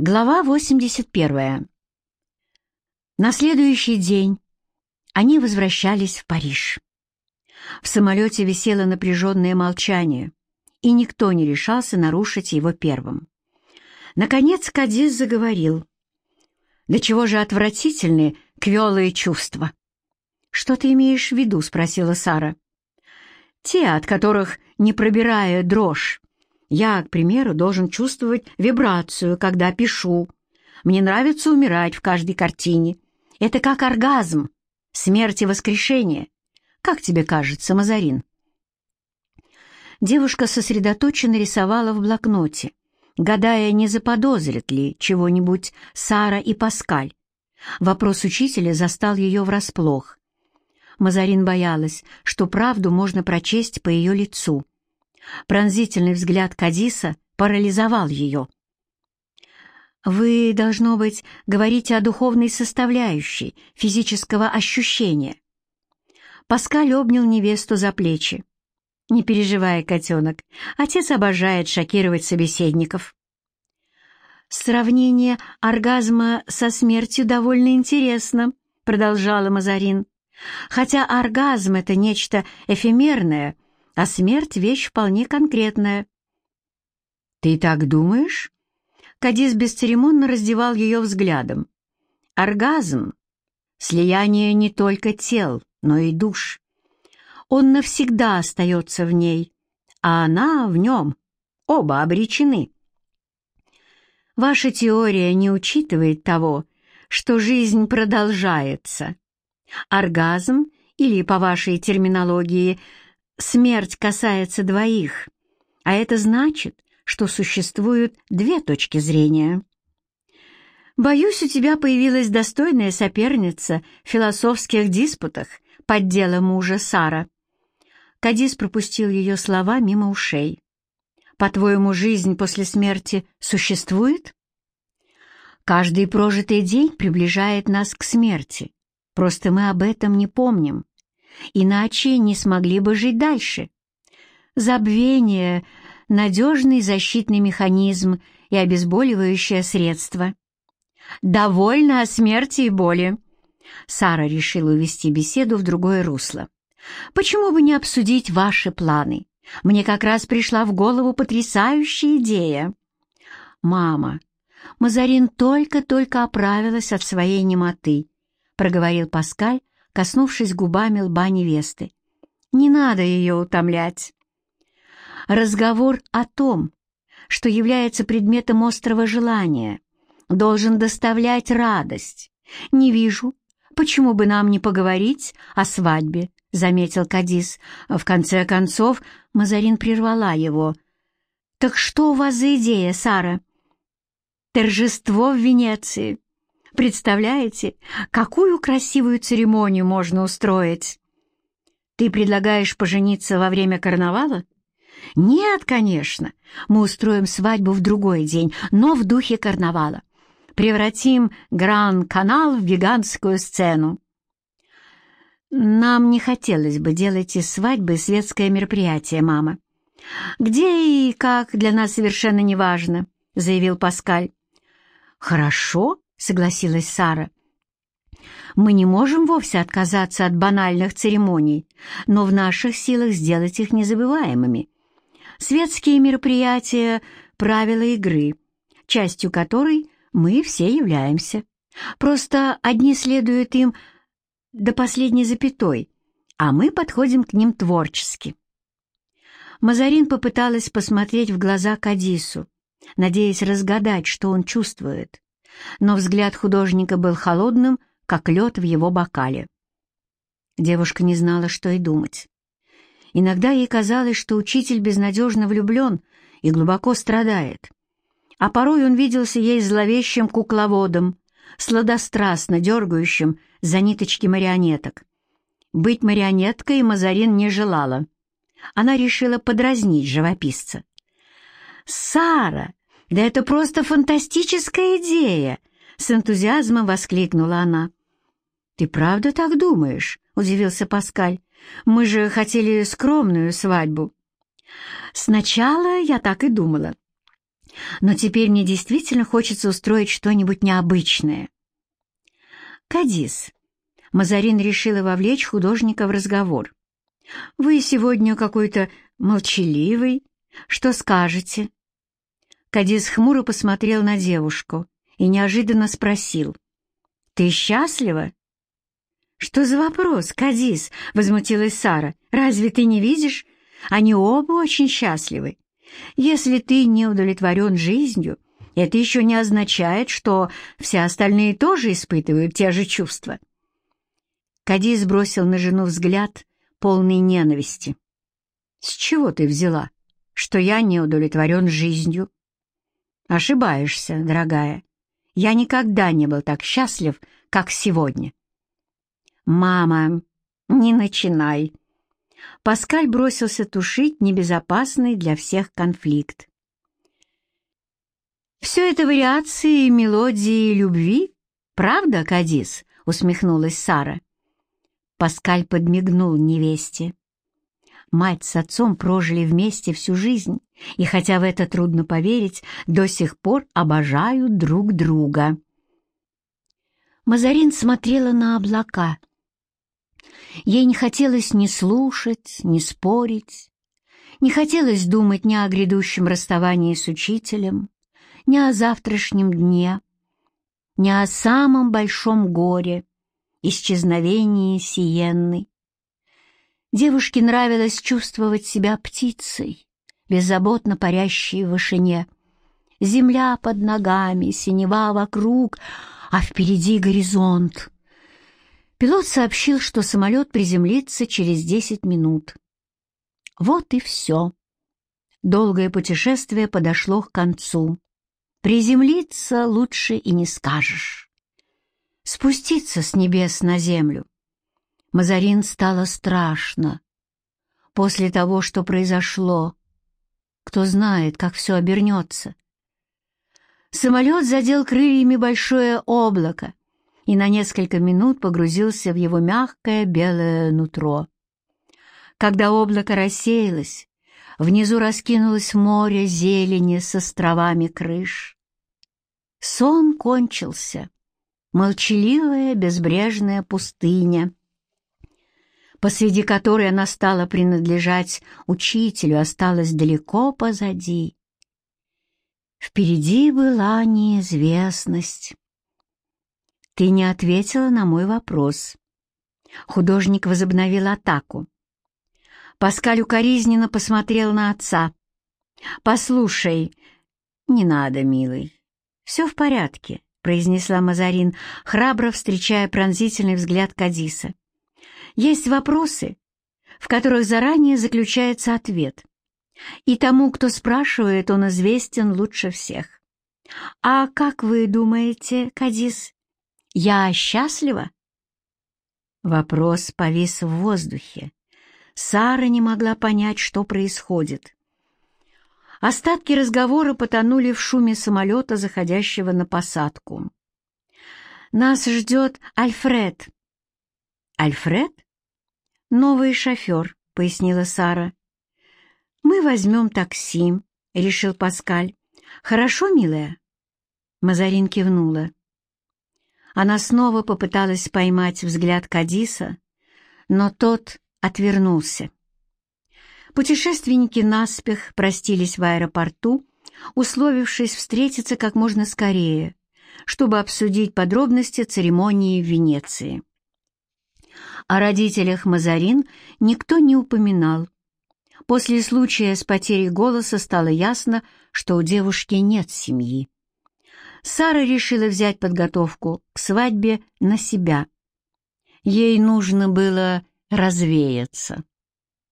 Глава 81. На следующий день они возвращались в Париж. В самолете висело напряженное молчание, и никто не решался нарушить его первым. Наконец Кадис заговорил. «Да чего же отвратительны квелые чувства?» «Что ты имеешь в виду?» — спросила Сара. «Те, от которых, не пробирая дрожь, я, к примеру, должен чувствовать вибрацию, когда пишу. Мне нравится умирать в каждой картине. Это как оргазм, смерть и воскрешение. Как тебе кажется, Мазарин?» Девушка сосредоточенно рисовала в блокноте, гадая, не заподозрит ли чего-нибудь Сара и Паскаль. Вопрос учителя застал ее врасплох. Мазарин боялась, что правду можно прочесть по ее лицу. Пронзительный взгляд Кадиса парализовал ее. «Вы, должно быть, говорите о духовной составляющей физического ощущения». Паскаль обнял невесту за плечи. «Не переживай, котенок, отец обожает шокировать собеседников». «Сравнение оргазма со смертью довольно интересно», — продолжала Мазарин. «Хотя оргазм — это нечто эфемерное — а смерть — вещь вполне конкретная. «Ты так думаешь?» Кадис бесцеремонно раздевал ее взглядом. «Оргазм — слияние не только тел, но и душ. Он навсегда остается в ней, а она в нем. Оба обречены. Ваша теория не учитывает того, что жизнь продолжается. Оргазм, или, по вашей терминологии, Смерть касается двоих, а это значит, что существуют две точки зрения. Боюсь, у тебя появилась достойная соперница в философских диспутах под дело мужа Сара. Кадис пропустил ее слова мимо ушей. «По-твоему, жизнь после смерти существует?» «Каждый прожитый день приближает нас к смерти. Просто мы об этом не помним иначе не смогли бы жить дальше. Забвение — надежный защитный механизм и обезболивающее средство. «Довольно о смерти и боли». Сара решила увести беседу в другое русло. «Почему бы не обсудить ваши планы? Мне как раз пришла в голову потрясающая идея». «Мама, Мазарин только-только оправилась от своей немоты», — проговорил Паскаль, коснувшись губами лба невесты. «Не надо ее утомлять». Разговор о том, что является предметом острого желания, должен доставлять радость. Не вижу, почему бы нам не поговорить о свадьбе, — заметил Кадис. В конце концов Мазарин прервала его. «Так что у вас за идея, Сара?» «Торжество в Венеции. Представляете, какую красивую церемонию можно устроить? Ты предлагаешь пожениться во время карнавала? Нет, конечно. Мы устроим свадьбу в другой день, но в духе карнавала. Превратим Гран-канал в гигантскую сцену. Нам не хотелось бы делать из свадьбы светское мероприятие, мама. Где и как для нас совершенно не важно, заявил Паскаль. Хорошо, — согласилась Сара. «Мы не можем вовсе отказаться от банальных церемоний, но в наших силах сделать их незабываемыми. Светские мероприятия — правила игры, частью которой мы все являемся. Просто одни следуют им до последней запятой, а мы подходим к ним творчески». Мазарин попыталась посмотреть в глаза Кадису, надеясь разгадать, что он чувствует но взгляд художника был холодным, как лед в его бокале. Девушка не знала, что и думать. Иногда ей казалось, что учитель безнадежно влюблен и глубоко страдает. А порой он виделся ей зловещим кукловодом, сладострастно дергающим за ниточки марионеток. Быть марионеткой Мазарин не желала. Она решила подразнить живописца. «Сара, «Да это просто фантастическая идея!» — с энтузиазмом воскликнула она. «Ты правда так думаешь?» — удивился Паскаль. «Мы же хотели скромную свадьбу». «Сначала я так и думала. Но теперь мне действительно хочется устроить что-нибудь необычное. Кадис. Мазарин решила вовлечь художника в разговор. «Вы сегодня какой-то молчаливый. Что скажете?» Кадис хмуро посмотрел на девушку и неожиданно спросил. «Ты счастлива?» «Что за вопрос, Кадис?» — возмутилась Сара. «Разве ты не видишь? Они оба очень счастливы. Если ты не удовлетворен жизнью, это еще не означает, что все остальные тоже испытывают те же чувства». Кадис бросил на жену взгляд, полный ненависти. «С чего ты взяла, что я не удовлетворен жизнью?» «Ошибаешься, дорогая. Я никогда не был так счастлив, как сегодня». «Мама, не начинай!» Паскаль бросился тушить небезопасный для всех конфликт. «Все это вариации мелодии любви, правда, Кадис?» — усмехнулась Сара. Паскаль подмигнул невесте. Мать с отцом прожили вместе всю жизнь, и хотя в это трудно поверить, до сих пор обожают друг друга. Мазарин смотрела на облака, Ей не хотелось ни слушать, ни спорить, не хотелось думать ни о грядущем расставании с учителем, ни о завтрашнем дне, ни о самом большом горе — исчезновении Сиенны. Девушке нравилось чувствовать себя птицей, беззаботно парящей в вышине. Земля под ногами, синева вокруг, а впереди горизонт — Пилот сообщил, что самолет приземлится через 10 минут. Вот и все. Долгое путешествие подошло к концу. Приземлиться лучше и не скажешь. Спуститься с небес на землю. Мазарин стало страшно. После того, что произошло, кто знает, как все обернется. Самолет задел крыльями большое облако, и на несколько минут погрузился в его мягкое белое нутро. Когда облако рассеялось, внизу раскинулось море зелени с островами крыш. Сон кончился. Молчаливая безбрежная пустыня, посреди которой она стала принадлежать учителю, осталась далеко позади. Впереди была неизвестность. «Ты не ответила на мой вопрос». Художник возобновил атаку. Паскаль укоризненно посмотрел на отца. «Послушай, не надо, милый. Все в порядке», — произнесла Мазарин, храбро встречая пронзительный взгляд Кадиса. «Есть вопросы, в которых заранее заключается ответ, и тому, кто спрашивает, он известен лучше всех. А как вы думаете, Кадис, я счастлива?» Вопрос повис в воздухе. Сара не могла понять, что происходит. Остатки разговора потонули в шуме самолета, заходящего на посадку. «Нас ждет Альфред». «Альфред?» «Новый шофер», — пояснила Сара. «Мы возьмем такси», — решил Паскаль. «Хорошо, милая?» Мазарин кивнула. Она снова попыталась поймать взгляд Кадиса, но тот отвернулся. Путешественники наспех простились в аэропорту, условившись встретиться как можно скорее, чтобы обсудить подробности церемонии в Венеции. О родителях Мазарин никто не упоминал. После случая с потерей голоса стало ясно, что у девушки нет семьи. Сара решила взять подготовку к свадьбе на себя. Ей нужно было развеяться.